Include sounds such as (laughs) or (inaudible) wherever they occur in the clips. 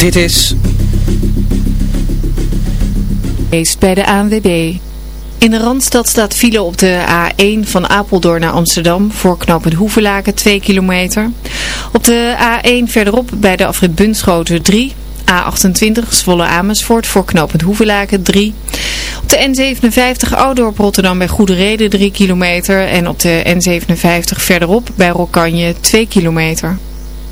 Dit is... Bij de ANWB. In de Randstad staat file op de A1 van Apeldoorn naar Amsterdam voor knooppunt Hoevelaken 2 kilometer. Op de A1 verderop bij de afrit Bunschoten 3. A28 Zwolle Amersfoort voor knooppunt Hoevelaken 3. Op de N57 Oudorp Rotterdam bij Goede Reden 3 kilometer. En op de N57 verderop bij Rokanje 2 kilometer.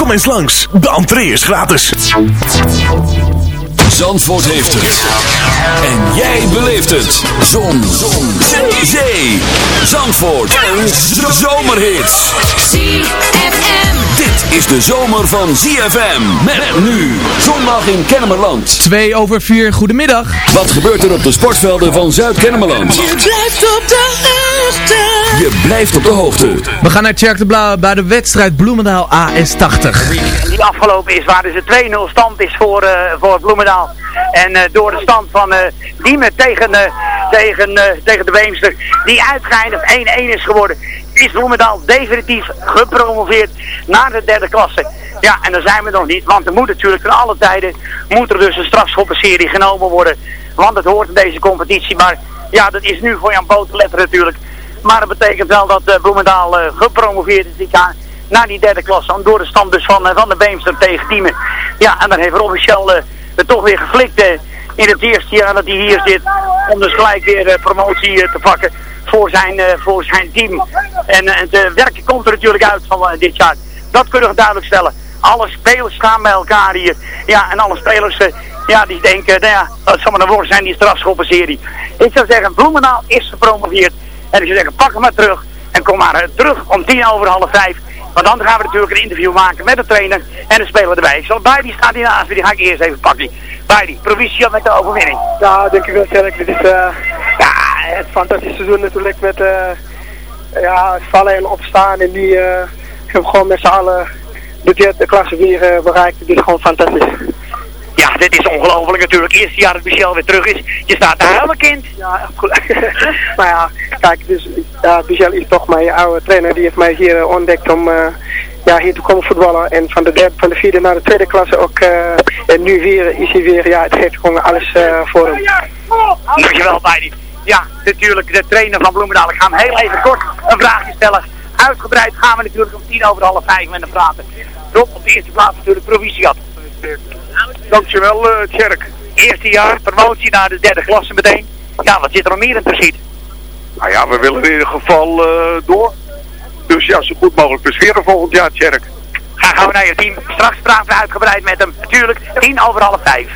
Kom eens langs, de entree is gratis. Zandvoort heeft het. En jij beleeft het. Zon. Zon. Zee. Zandvoort. En zomerhits. ZFM. Dit is de zomer van ZFM. Met nu. Zondag in Kennemerland. 2 over 4, goedemiddag. Wat gebeurt er op de sportvelden van Zuid-Kennemerland? Je blijft op de hoogte. Je blijft op de hoogte. We gaan naar Tjerk de Blauw bij de wedstrijd Bloemendaal AS80. die afgelopen is, waar dus een 2-0 stand is voor, eh, voor Bloemendaal. En eh, door de stand van uh, Diemen tegen, eh, tegen, tegen de Beemster, die uitgeëindigd 1-1 is geworden, is Bloemendaal definitief gepromoveerd naar de derde klasse. Ja, en daar zijn we nog niet, want er moet natuurlijk ten alle tijden, moet er dus een strafschoppenserie genomen worden. Want het hoort in deze competitie, maar ja, dat is nu voor Jan Boterletter natuurlijk. Maar dat betekent wel dat Bloemendaal gepromoveerd is dit jaar naar die derde klasse. Door de stand dus van, van de Beemster tegen Diemen. Ja, en dan heeft Robin Shell het toch weer geflikt in het eerste jaar dat hij hier zit. Om dus gelijk weer promotie te pakken voor zijn, voor zijn team. En het werken komt er natuurlijk uit van dit jaar. Dat kunnen we duidelijk stellen. Alle spelers staan bij elkaar hier. Ja, en alle spelers ja, die denken, nou ja, dat zal maar een woord zijn, die strafschoppenserie. Ik zou zeggen, Bloemendaal is gepromoveerd. En ik zou zeggen, pak hem maar terug. En kom maar terug om tien over half vijf. Want dan gaan we natuurlijk een interview maken met de trainer en de speler erbij. Ik zal bij die staat hier naast die ga ik eerst even pakken. Bij die, met de overwinning. Ja, denk ik wel sterk. Dit is uh, ja, het fantastische seizoen natuurlijk met uh, ja, vallen en opstaan. En die uh, gewoon met z'n allen de, de klasse weer bereikt. Dit is gewoon fantastisch. Ja, dit is ongelooflijk natuurlijk. Eerste jaar dat Michel weer terug is. Je staat te huilen, kind. Ja, goed. (laughs) maar ja, kijk, dus, ja, Michel is toch mijn oude trainer. Die heeft mij hier ontdekt om uh, ja, hier te komen voetballen. En van de, derde, van de vierde naar de tweede klasse ook. Uh, en nu weer is hij weer, ja, het geeft gewoon alles voor hem. Dankjewel, Beidi. Ja, natuurlijk de trainer van Bloemendaal. Ik ga hem heel even kort een vraagje stellen. Uitgebreid gaan we natuurlijk om tien over half vijf met hem praten. Rob, op de eerste plaats natuurlijk proficiat. Dankjewel, uh, Tjerk. Eerste jaar, promotie naar de derde klasse meteen. Ja, wat zit er nog meer in zien? Nou ja, we willen in ieder geval uh, door. Dus ja, zo goed mogelijk presteren volgend jaar, Tjerk. Ga gaan we naar je team. Straks praten we uitgebreid met hem. Natuurlijk, tien over half vijf.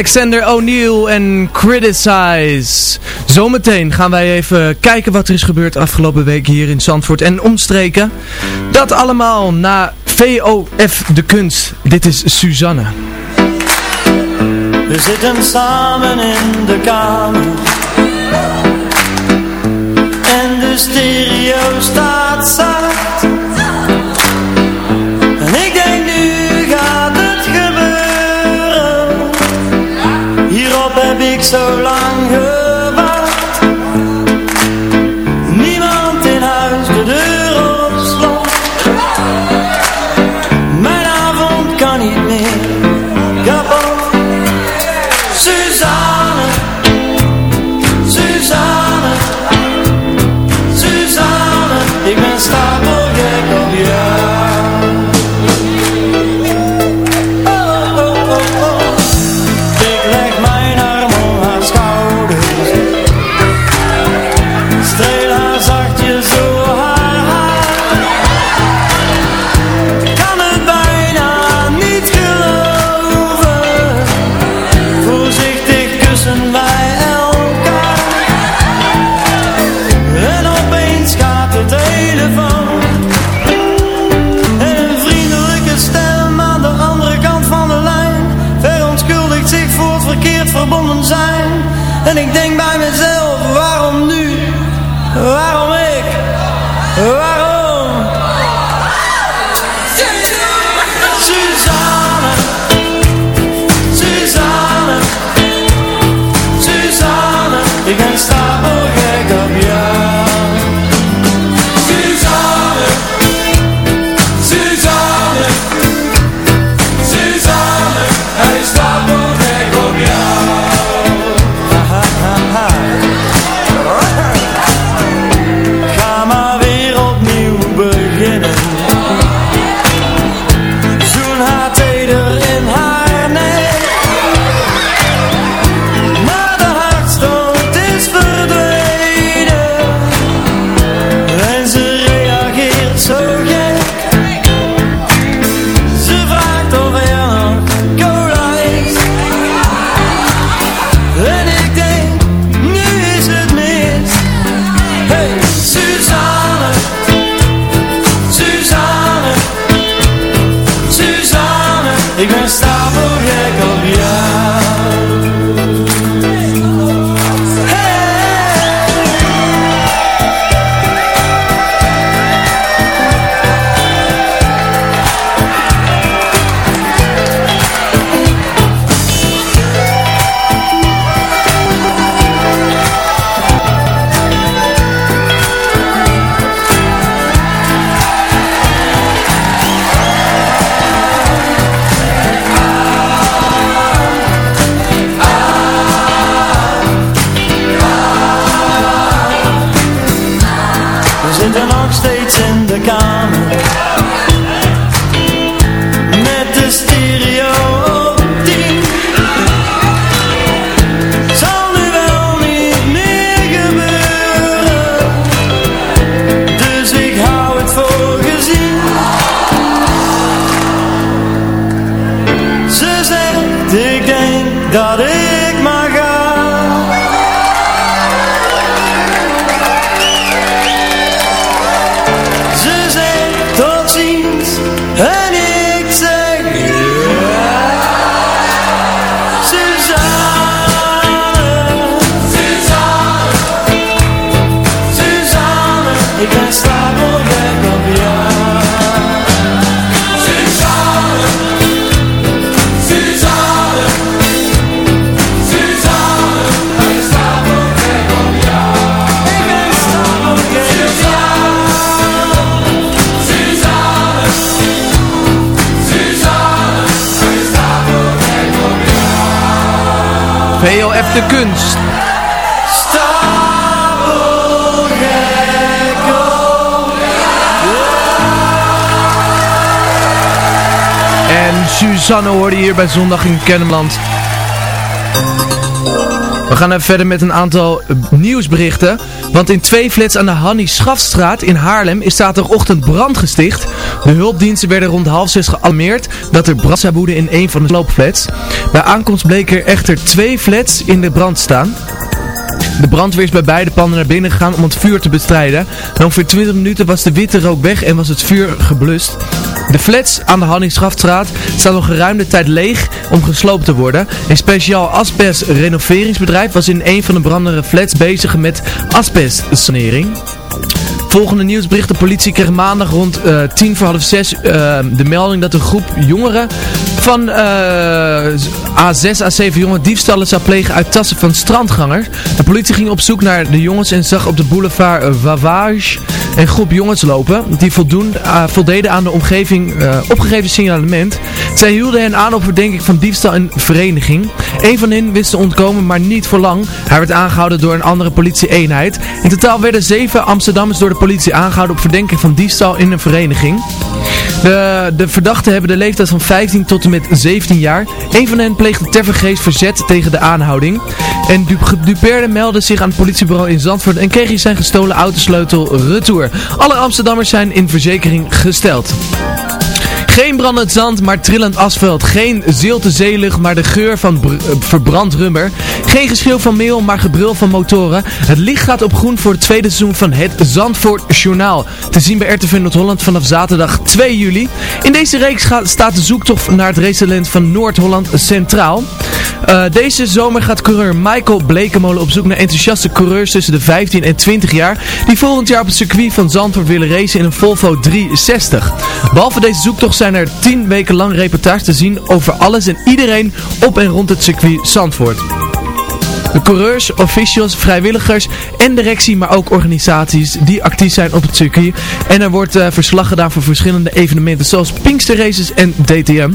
Alexander O'Neill en Criticize. Zometeen gaan wij even kijken wat er is gebeurd afgelopen week hier in Zandvoort en omstreken. Dat allemaal na VOF de kunst. Dit is Suzanne. We zitten samen in de kamer En de stereo staat zacht Hierop heb ik VOF de kunst. En Suzanne hoorde hier bij Zondag in Kennemerland. We gaan even verder met een aantal eh, nieuwsberichten. Want in twee flats aan de Hannie Schafstraat in Haarlem is zaterdagochtend brand gesticht. De hulpdiensten werden rond half zes gealarmeerd dat er brand zou in een van de sloopflats. Bij aankomst bleken er echter twee flats in de brand staan. De brandweer is bij beide panden naar binnen gegaan om het vuur te bestrijden. Na ongeveer 20 minuten was de witte rook weg en was het vuur geblust. De flats aan de Hanningsgraftstraat staan nog geruime tijd leeg om gesloopt te worden. Een speciaal asbest renoveringsbedrijf was in een van de brandende flats bezig met asbestsanering. Volgende nieuwsbericht. De politie kreeg maandag rond uh, tien voor half zes uh, de melding dat een groep jongeren van uh, A6, A7 jongen diefstallen zou plegen uit tassen van strandgangers. De politie ging op zoek naar de jongens en zag op de boulevard Wavage een groep jongens lopen. Die voldoen, voldeden aan de omgeving opgegeven signalement. Zij hielden hen aan op verdenking van diefstal en vereniging. Een van hen wist te ontkomen, maar niet voor lang. Hij werd aangehouden door een andere politie-eenheid. In totaal werden zeven Amsterdammers door de politie aangehouden op verdenking van diefstal in een vereniging. De, de verdachten hebben de leeftijd van 15 tot en met 17 jaar. Een van hen pleegde tervergeefs verzet tegen de aanhouding. En gedupeerde meldde zich aan het politiebureau in Zandvoort en kreeg hij zijn gestolen autosleutel retour. Alle Amsterdammers zijn in verzekering gesteld. Geen brandend zand, maar trillend asfalt. Geen zilte zeelucht, maar de geur van eh, verbrand rubber. Geen geschil van meel, maar gebrul van motoren. Het licht gaat op groen voor het tweede seizoen van het Zandvoort Journaal. Te zien bij RTV Noord-Holland vanaf zaterdag 2 juli. In deze reeks gaat, staat de zoektocht naar het racetalent van Noord-Holland centraal. Uh, deze zomer gaat coureur Michael Blekemolen op zoek naar enthousiaste coureurs tussen de 15 en 20 jaar. Die volgend jaar op het circuit van Zandvoort willen racen in een Volvo 360. Behalve deze zoektocht zijn er 10 weken lang reportages te zien over alles en iedereen op en rond het circuit Zandvoort. De coureurs, officials, vrijwilligers en directie, maar ook organisaties die actief zijn op het circuit. En er wordt uh, verslag gedaan voor verschillende evenementen zoals Pinkster Races en DTM.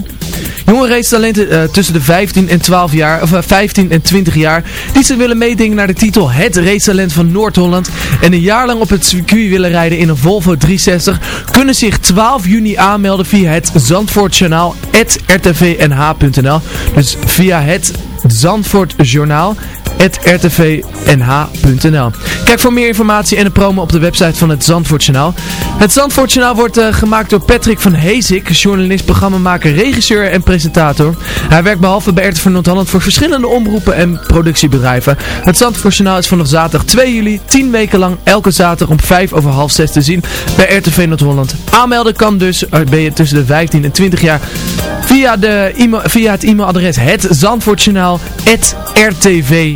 Jonge racetalenten uh, tussen de 15 en 12 jaar, of uh, 15 en 20 jaar, die zich willen meedingen naar de titel Het Racetalent van Noord-Holland en een jaar lang op het circuit willen rijden in een Volvo 360, kunnen zich 12 juni aanmelden via het Zandvoortjournaal rtvnh.nl. Dus via het Zandvoortjournaal rtvnh.nl Kijk voor meer informatie en een promo op de website van het Zandvoortjournaal. Het Zandvoortjournaal wordt uh, gemaakt door Patrick van Hezik, journalist, programmamaker, regisseur en presentator. Hij werkt behalve bij RTV Noord-Holland voor verschillende omroepen en productiebedrijven. Het Zandvoortjournaal is vanaf zaterdag 2 juli 10 weken lang elke zaterdag om 5 over half 6 te zien bij RTV Noord-Holland. Aanmelden kan dus, uh, ben je tussen de 15 en 20 jaar, via, de via het e-mailadres het Zandvoortjournaal rtvnh.nl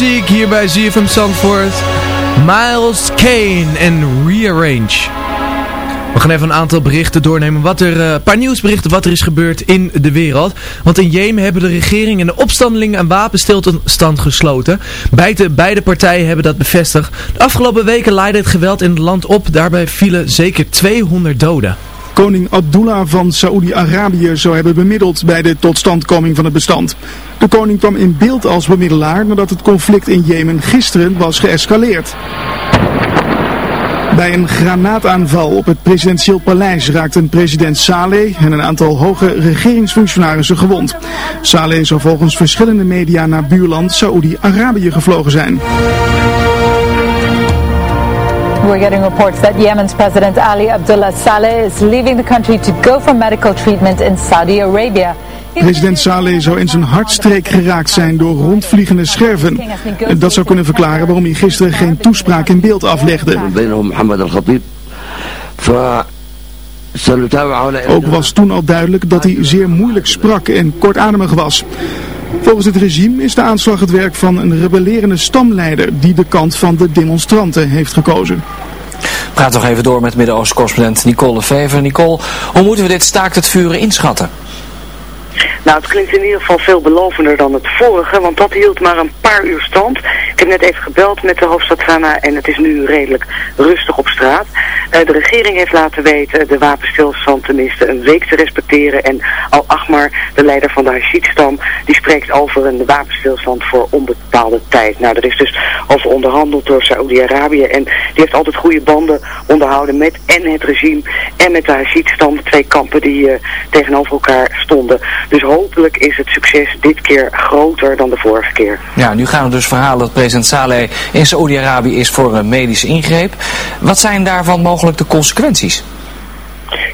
Muziek hier bij ZFM Zandvoort. Miles Kane en Rearrange. We gaan even een aantal berichten doornemen. Wat er, eh, een paar nieuwsberichten wat er is gebeurd in de wereld. Want in Jemen hebben de regering en de opstandelingen een wapenstilstand gesloten. Beide, beide partijen hebben dat bevestigd. De afgelopen weken leidde het geweld in het land op. Daarbij vielen zeker 200 doden. Koning Abdullah van Saoedi-Arabië zou hebben bemiddeld bij de totstandkoming van het bestand. De koning kwam in beeld als bemiddelaar nadat het conflict in Jemen gisteren was geëscaleerd. Bij een granaataanval op het presidentieel paleis raakten president Saleh en een aantal hoge regeringsfunctionarissen gewond. Saleh zou volgens verschillende media naar buurland Saoedi-Arabië gevlogen zijn. We're getting reports that Yemen's President Ali Abdullah Saleh is leaving the country to go for medical treatment in Saudi Arabia. President Saleh zou in zijn hartstreek geraakt zijn door rondvliegende scherven. Dat zou kunnen verklaren waarom hij gisteren geen toespraak in beeld aflegde. Ook was toen al duidelijk dat hij zeer moeilijk sprak en kortademig was. Volgens het regime is de aanslag het werk van een rebellerende stamleider die de kant van de demonstranten heeft gekozen. Praat nog even door met Midden-Oosten-correspondent Nicole Fever. Nicole, hoe moeten we dit staakt het vuren inschatten? Nou, het klinkt in ieder geval veel belovender dan het vorige, want dat hield maar een paar uur stand. Ik heb net even gebeld met de hoofdstad Sanaa en het is nu redelijk rustig op straat. Eh, de regering heeft laten weten de wapenstilstand tenminste een week te respecteren. En Al-Ahmar, de leider van de Hashid-stam, die spreekt over een wapenstilstand voor onbepaalde tijd. Nou, er is dus over onderhandeld door Saoedi-Arabië en die heeft altijd goede banden onderhouden met en het regime en met de Hashid-stam, twee kampen die eh, tegenover elkaar stonden. Dus hopelijk is het succes dit keer groter dan de vorige keer. Ja, nu gaan er dus verhalen dat president Saleh in Saoedi-Arabië is voor een medische ingreep. Wat zijn daarvan mogelijk de consequenties?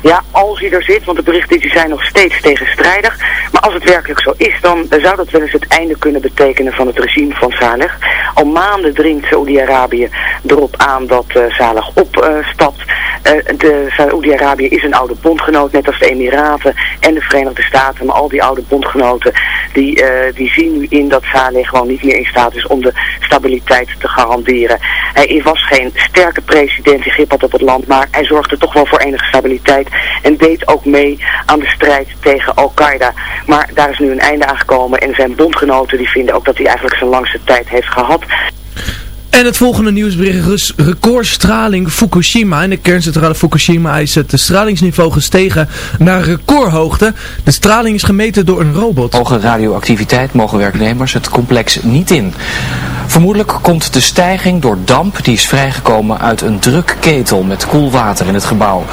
Ja, als hij er zit, want de berichten zijn nog steeds tegenstrijdig. Maar als het werkelijk zo is, dan eh, zou dat wel eens het einde kunnen betekenen van het regime van Saleh. Al maanden dringt Saoedi-Arabië erop aan dat uh, Saleh opstapt. Uh, de Saoedi-Arabië is een oude bondgenoot, net als de Emiraten en de Verenigde Staten. Maar al die oude bondgenoten, die, die zien nu in dat Saleh gewoon niet meer in staat is om de stabiliteit te garanderen. Hij was geen sterke president, die grip had op het land, maar hij zorgde toch wel voor enige stabiliteit en deed ook mee aan de strijd tegen Al-Qaeda. Maar daar is nu een einde aan gekomen en zijn bondgenoten die vinden ook dat hij eigenlijk zijn langste tijd heeft gehad. En het volgende nieuwsbericht is recordstraling Fukushima. In de kerncentrale Fukushima is het stralingsniveau gestegen naar recordhoogte. De straling is gemeten door een robot. Hoge radioactiviteit mogen werknemers het complex niet in. Vermoedelijk komt de stijging door damp die is vrijgekomen uit een drukketel met koelwater in het gebouw.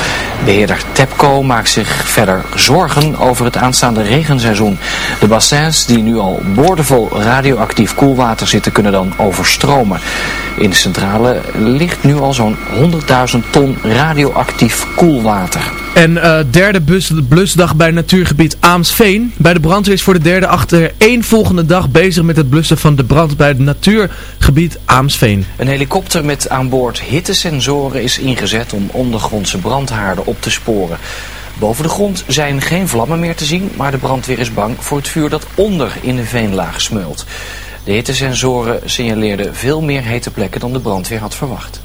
Beheerder TEPCO maakt zich verder zorgen over het aanstaande regenseizoen. De bassins die nu al boordevol radioactief koelwater zitten kunnen dan overstromen. In de centrale ligt nu al zo'n 100.000 ton radioactief koelwater. En uh, derde bus, blusdag bij natuurgebied Aamsveen. Bij de brandweer is voor de derde achter één volgende dag bezig met het blussen van de brand bij het natuurgebied Aamsveen. Een helikopter met aan boord hittesensoren is ingezet om ondergrondse brandhaarden op te sporen. Boven de grond zijn geen vlammen meer te zien, maar de brandweer is bang voor het vuur dat onder in de veenlaag smeult. De hittesensoren signaleerden veel meer hete plekken dan de brandweer had verwacht.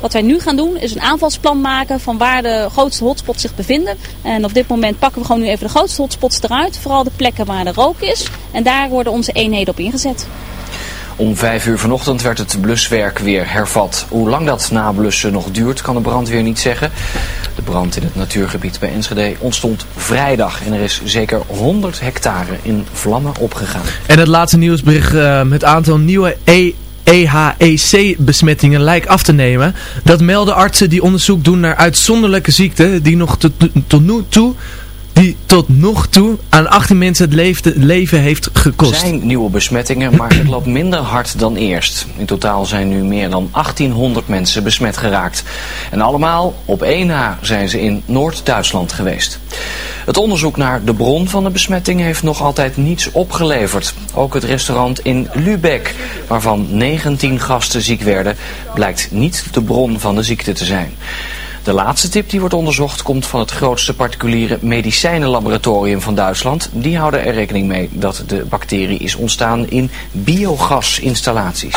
Wat wij nu gaan doen is een aanvalsplan maken van waar de grootste hotspots zich bevinden. En op dit moment pakken we gewoon nu even de grootste hotspots eruit. Vooral de plekken waar er rook is. En daar worden onze eenheden op ingezet. Om vijf uur vanochtend werd het bluswerk weer hervat. Hoe lang dat nablussen nog duurt, kan de brandweer niet zeggen. De brand in het natuurgebied bij Enschede ontstond vrijdag. En er is zeker 100 hectare in vlammen opgegaan. En het laatste nieuwsbericht uh, met aantal nieuwe E EHEC-besmettingen lijkt af te nemen. Dat melden artsen die onderzoek doen naar uitzonderlijke ziekten die nog tot nu toe die tot nog toe aan 18 mensen het leefde, leven heeft gekost. Er zijn nieuwe besmettingen, (clears throat) maar het loopt minder hard dan eerst. In totaal zijn nu meer dan 1800 mensen besmet geraakt. En allemaal op één na zijn ze in Noord-Duitsland geweest. Het onderzoek naar de bron van de besmetting heeft nog altijd niets opgeleverd. Ook het restaurant in Lübeck, waarvan 19 gasten ziek werden, blijkt niet de bron van de ziekte te zijn. De laatste tip die wordt onderzocht komt van het grootste particuliere medicijnenlaboratorium van Duitsland. Die houden er rekening mee dat de bacterie is ontstaan in biogasinstallaties.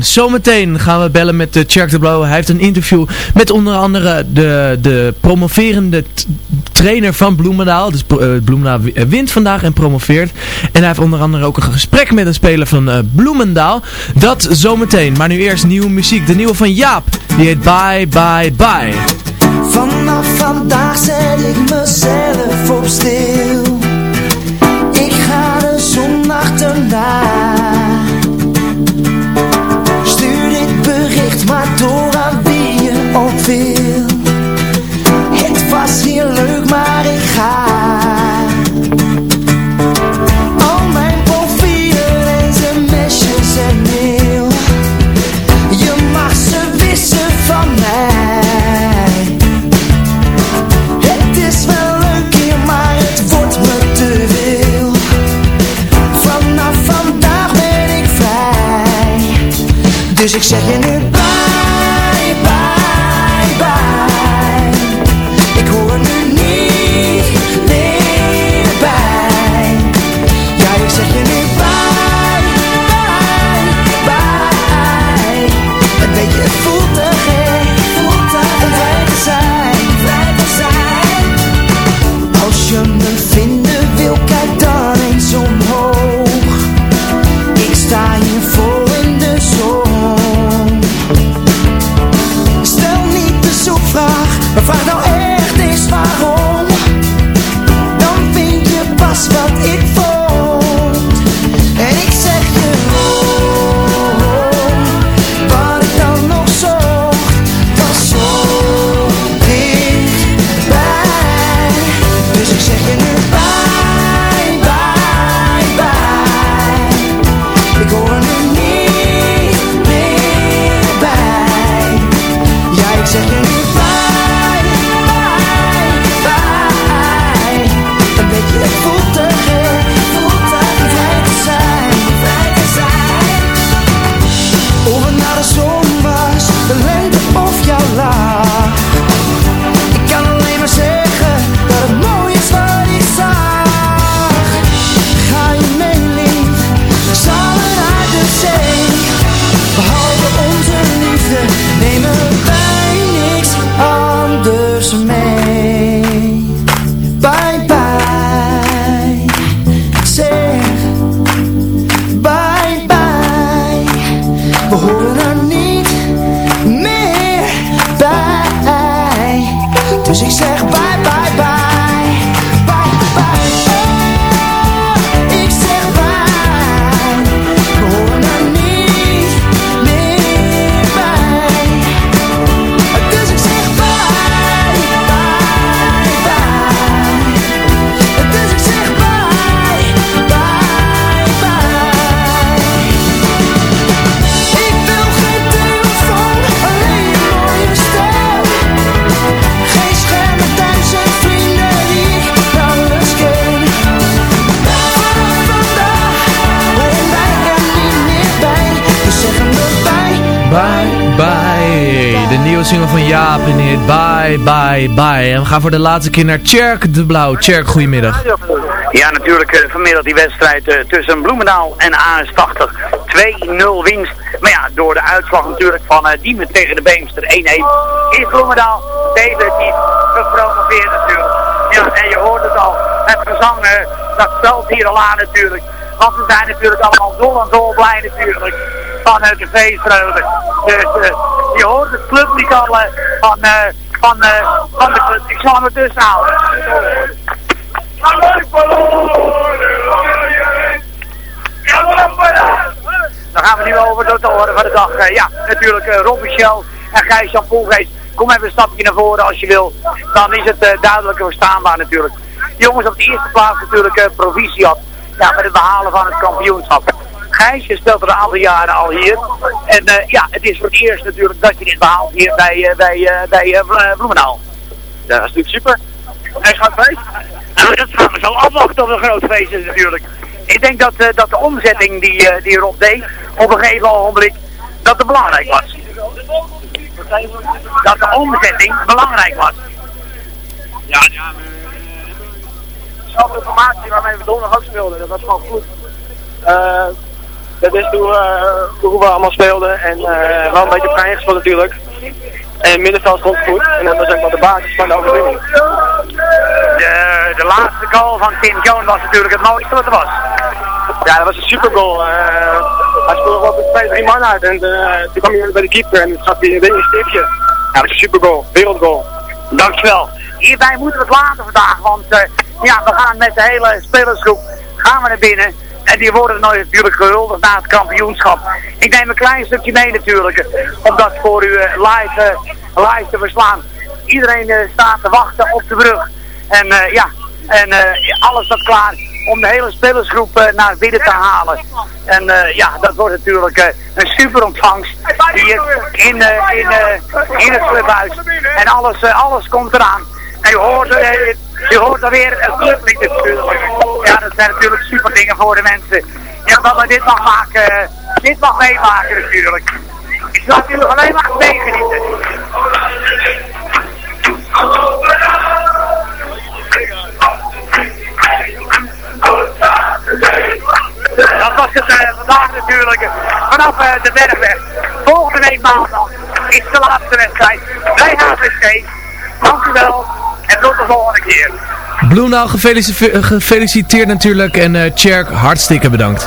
Zometeen gaan we bellen met Chuck de Blow. Hij heeft een interview met onder andere de, de promoverende trainer van Bloemendaal. Dus eh, Bloemendaal eh, wint vandaag en promoveert. En hij heeft onder andere ook een gesprek met een speler van eh, Bloemendaal. Dat zometeen. Maar nu eerst nieuwe muziek. De nieuwe van Jaap. Die heet Bye Bye Bye. Vanaf vandaag zet ik mezelf op stil. Ik je. Bye, bye. En we gaan voor de laatste keer naar Tjerk de Blauw. Tjerk, goedemiddag. Ja, natuurlijk uh, vanmiddag die wedstrijd uh, tussen Bloemendaal en AS80. 2-0 winst. Maar ja, door de uitslag natuurlijk van uh, Diemen tegen de Beemster 1-1 is Bloemendaal definitief gepromoveerd natuurlijk. Ja, en je hoort het al. Het gezang, dat stelt hier al aan natuurlijk. Want we zijn natuurlijk allemaal dol en dol blij natuurlijk vanuit de feestvreugde. Dus je hoort het clublied al van, van, van de hem ertussen houden. Dan gaan we nu over tot de orde van de dag. Uh, ja, natuurlijk uh, Rob Michel en Gijs-Jan Poelgeest. Kom even een stapje naar voren als je wil. Dan is het uh, duidelijker verstaanbaar natuurlijk. Jongens op de eerste plaats natuurlijk uh, provisie Ja, met het behalen van het kampioenschap. Gijsje speelt er een aantal jaren al hier. En ja, het is voor het eerst natuurlijk dat je dit behaalt hier bij, bij, bij Bloemendaal. Ja, dat is natuurlijk super. Hij gaat feest. Nou, dat gaan we zo afwachten op een groot feest is natuurlijk. Ik denk dat, uh, dat de omzetting die, uh, die Rob deed, op een gegeven moment, dat het belangrijk was. Dat de omzetting belangrijk was. Ja, ja. Dezelfde informatie waarmee we donderdag ook speelden, dat was gewoon goed. Uh, dat is toen, hoe we allemaal speelden en wel een beetje pijn gespeeld natuurlijk. En het middenveld stond goed. En dat was ook wel de basis van de overwinning. De, de laatste goal van Tim Jones was natuurlijk het mooiste wat er was. Ja, dat was een super goal. Uh, hij speelde wel twee, drie man uit. En uh, toen kwam hij bij de keeper en gaf hij een stipje. Ja, dat is een super goal. Wereldgoal. Dankjewel. Hierbij moeten we het laten vandaag. Want uh, ja, we gaan met de hele spelersgroep gaan we naar binnen. En die worden nooit natuurlijk gehuldigd na het kampioenschap. Ik neem een klein stukje mee natuurlijk, om dat voor u eh, live, eh, live te verslaan. Iedereen eh, staat te wachten op de brug. En ja, en alles staat klaar om de hele spelersgroep naar binnen te halen. En ja, dat wordt natuurlijk een super ontvangst hier in, in, in het clubhuis. En alles, alles komt eraan. En je hoort, je hoort er weer een clublied. Dat zijn natuurlijk super dingen voor de mensen. Ja, dat we dit mag maken, dit mag meemaken natuurlijk. Ik zal natuurlijk alleen maar meegenieten. Dat was het uh, vandaag natuurlijk vanaf uh, de Bergweg. Volgende week maandag is de laatste wedstrijd bij HVC. Dank u wel en tot de volgende keer. Bloemendaal gefeliciteerd natuurlijk en uh, Tjerk hartstikke bedankt.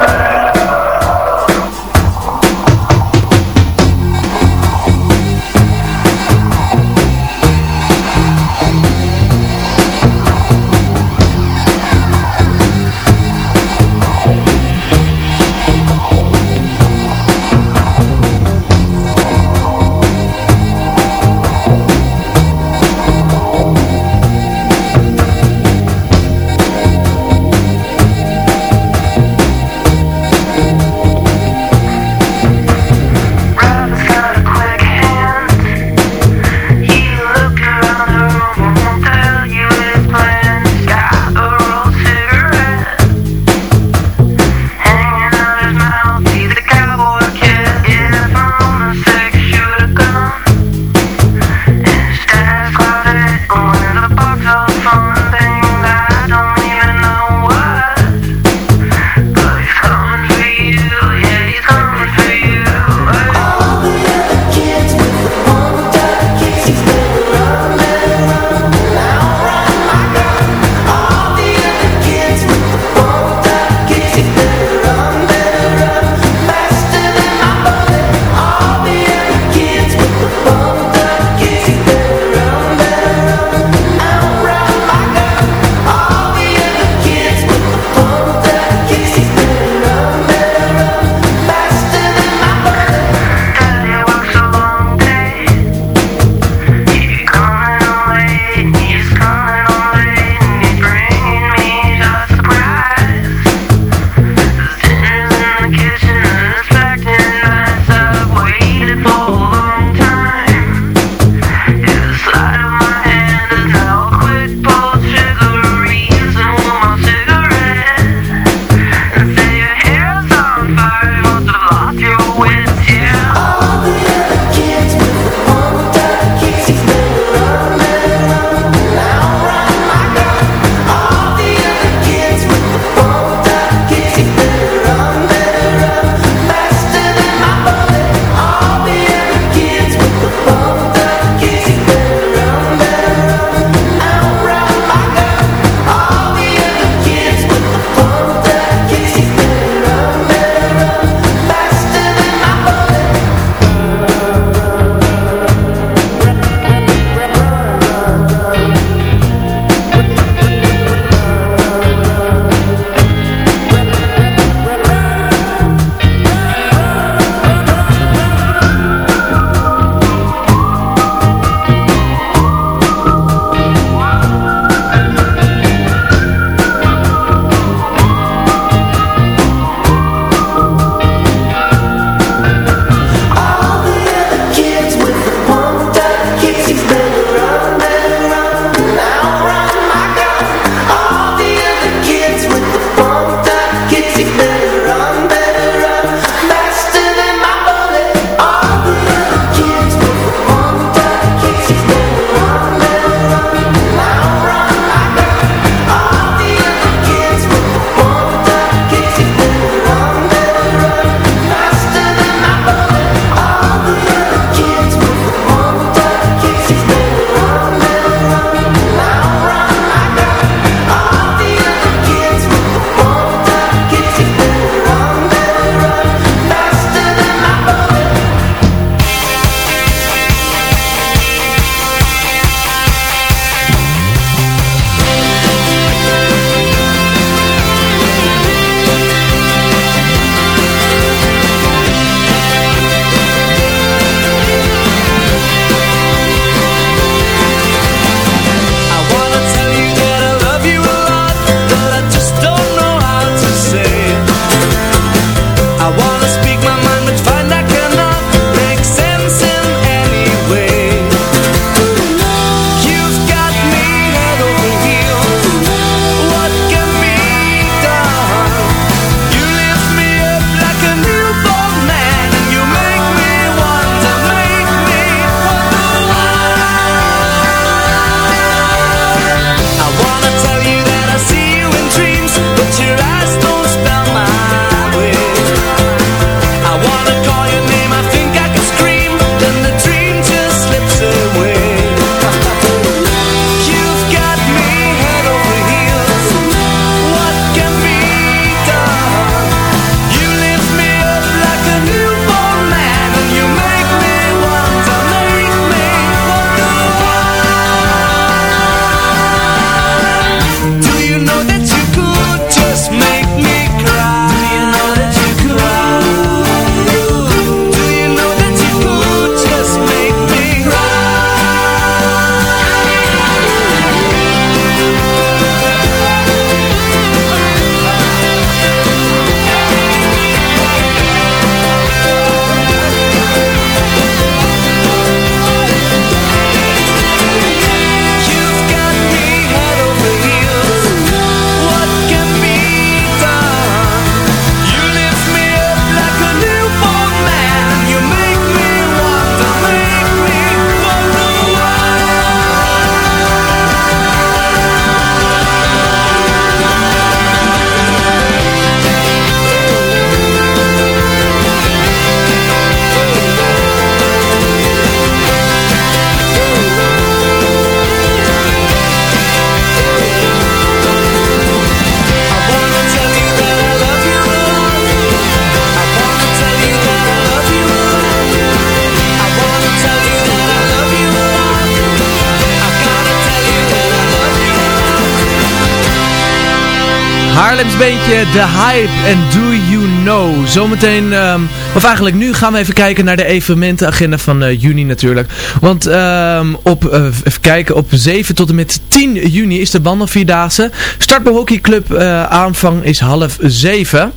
The Hype en Do You Know. Zometeen, um, of eigenlijk nu gaan we even kijken naar de evenementenagenda van uh, juni natuurlijk. Want um, op, uh, even kijken, op 7 tot en met 10 juni is de Bandenvierdaagse. Start bij hockeyclub uh, aanvang is half 7.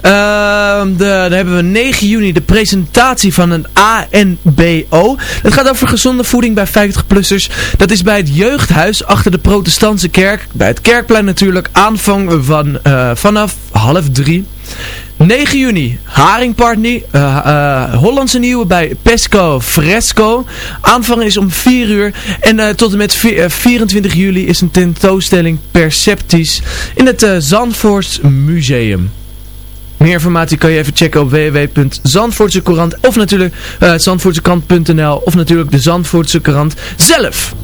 Ehm, de, dan hebben we 9 juni de presentatie van een ANBO. Het gaat over gezonde voeding bij 50-plussers. Dat is bij het jeugdhuis achter de protestantse kerk. Bij het kerkplein natuurlijk aanvang van, vanaf half 3. 9 juni, Haringparty, uh, uh, Hollandse Nieuwe bij Pesco Fresco. Aanvang is om 4 uur. En uh, tot en met 24 juli is een tentoonstelling Percepties in het Zandvoorts Museum. Meer informatie kan je even checken op www.zandvoortse Courant of natuurlijk uh, zandvoortsekrant.nl of natuurlijk de Zandvoortse Courant zelf.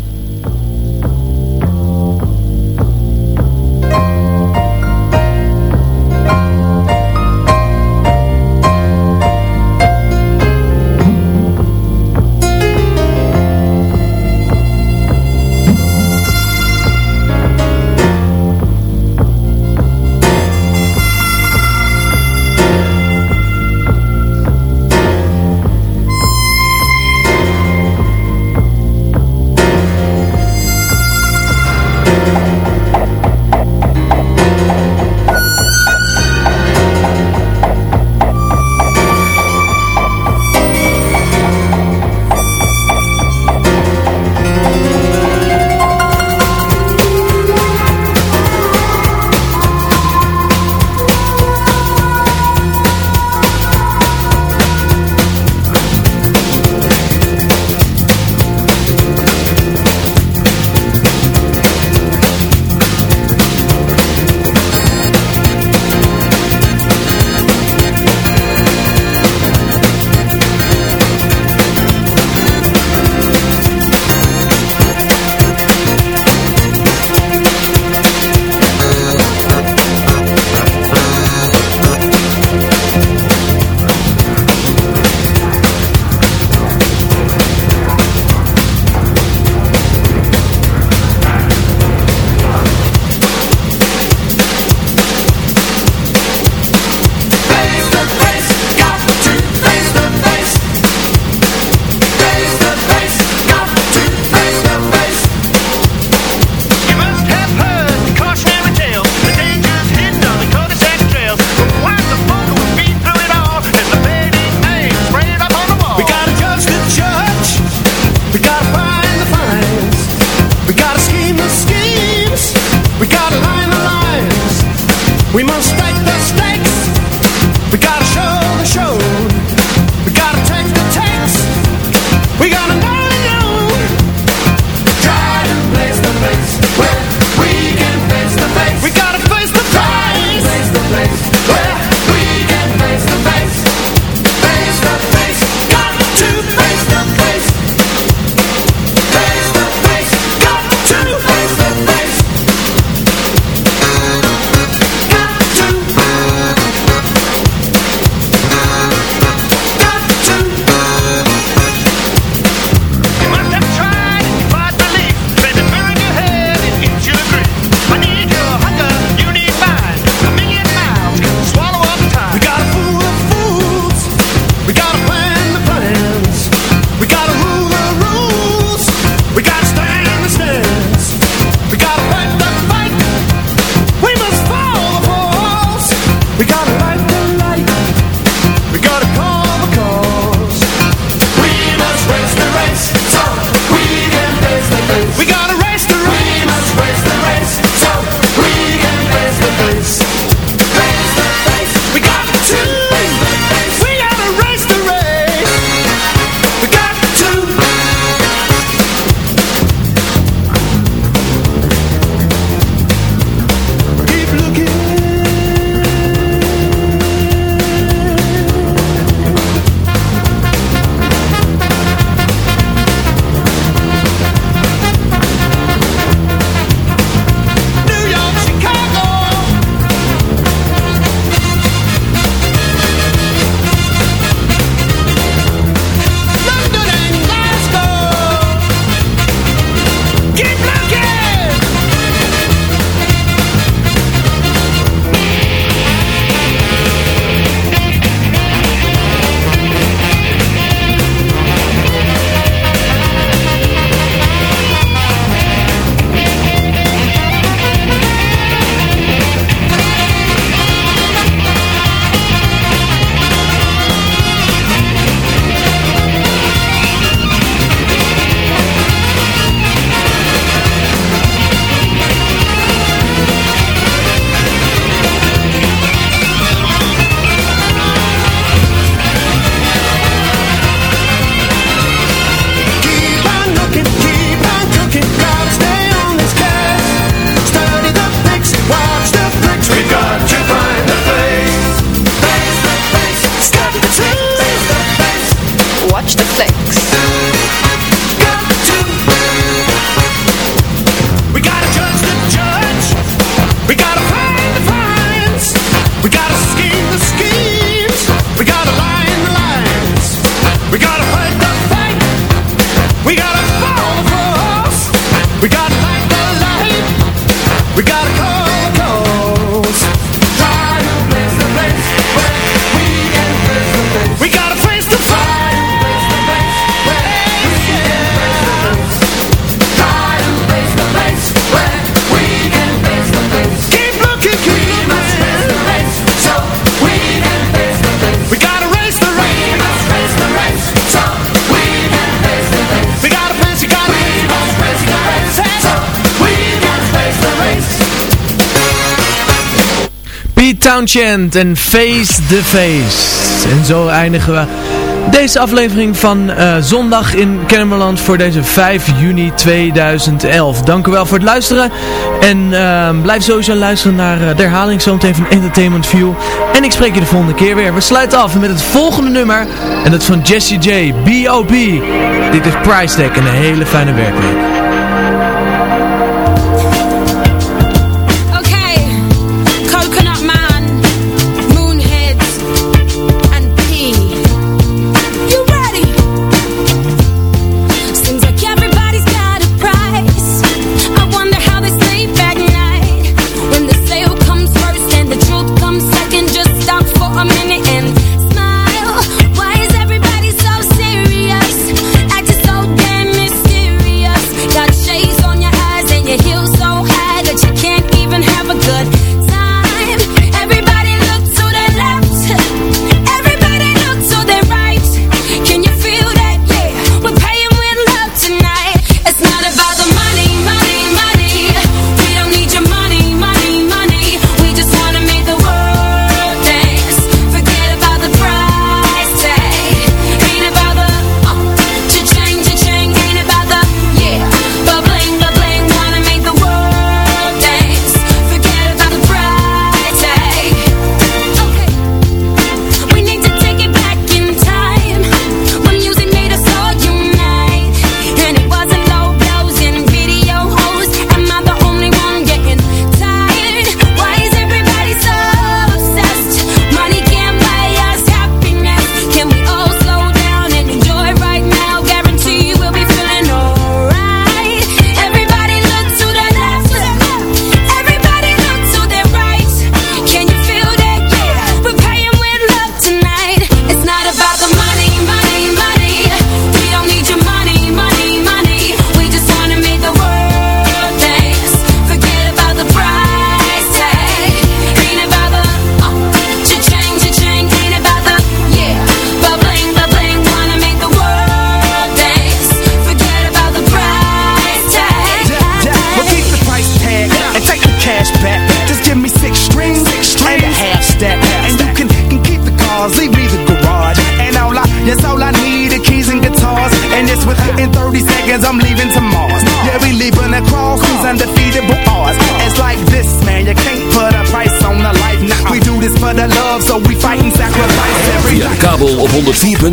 En Face the Face. En zo eindigen we deze aflevering van uh, zondag in Kennemerland voor deze 5 juni 2011. Dank u wel voor het luisteren. En uh, blijf sowieso luisteren naar uh, de herhaling zometeen van Entertainment View. En ik spreek je de volgende keer weer. We sluiten af met het volgende nummer. En dat is van Jesse J. B.O.B. Dit is Price Tag en een hele fijne werkweek.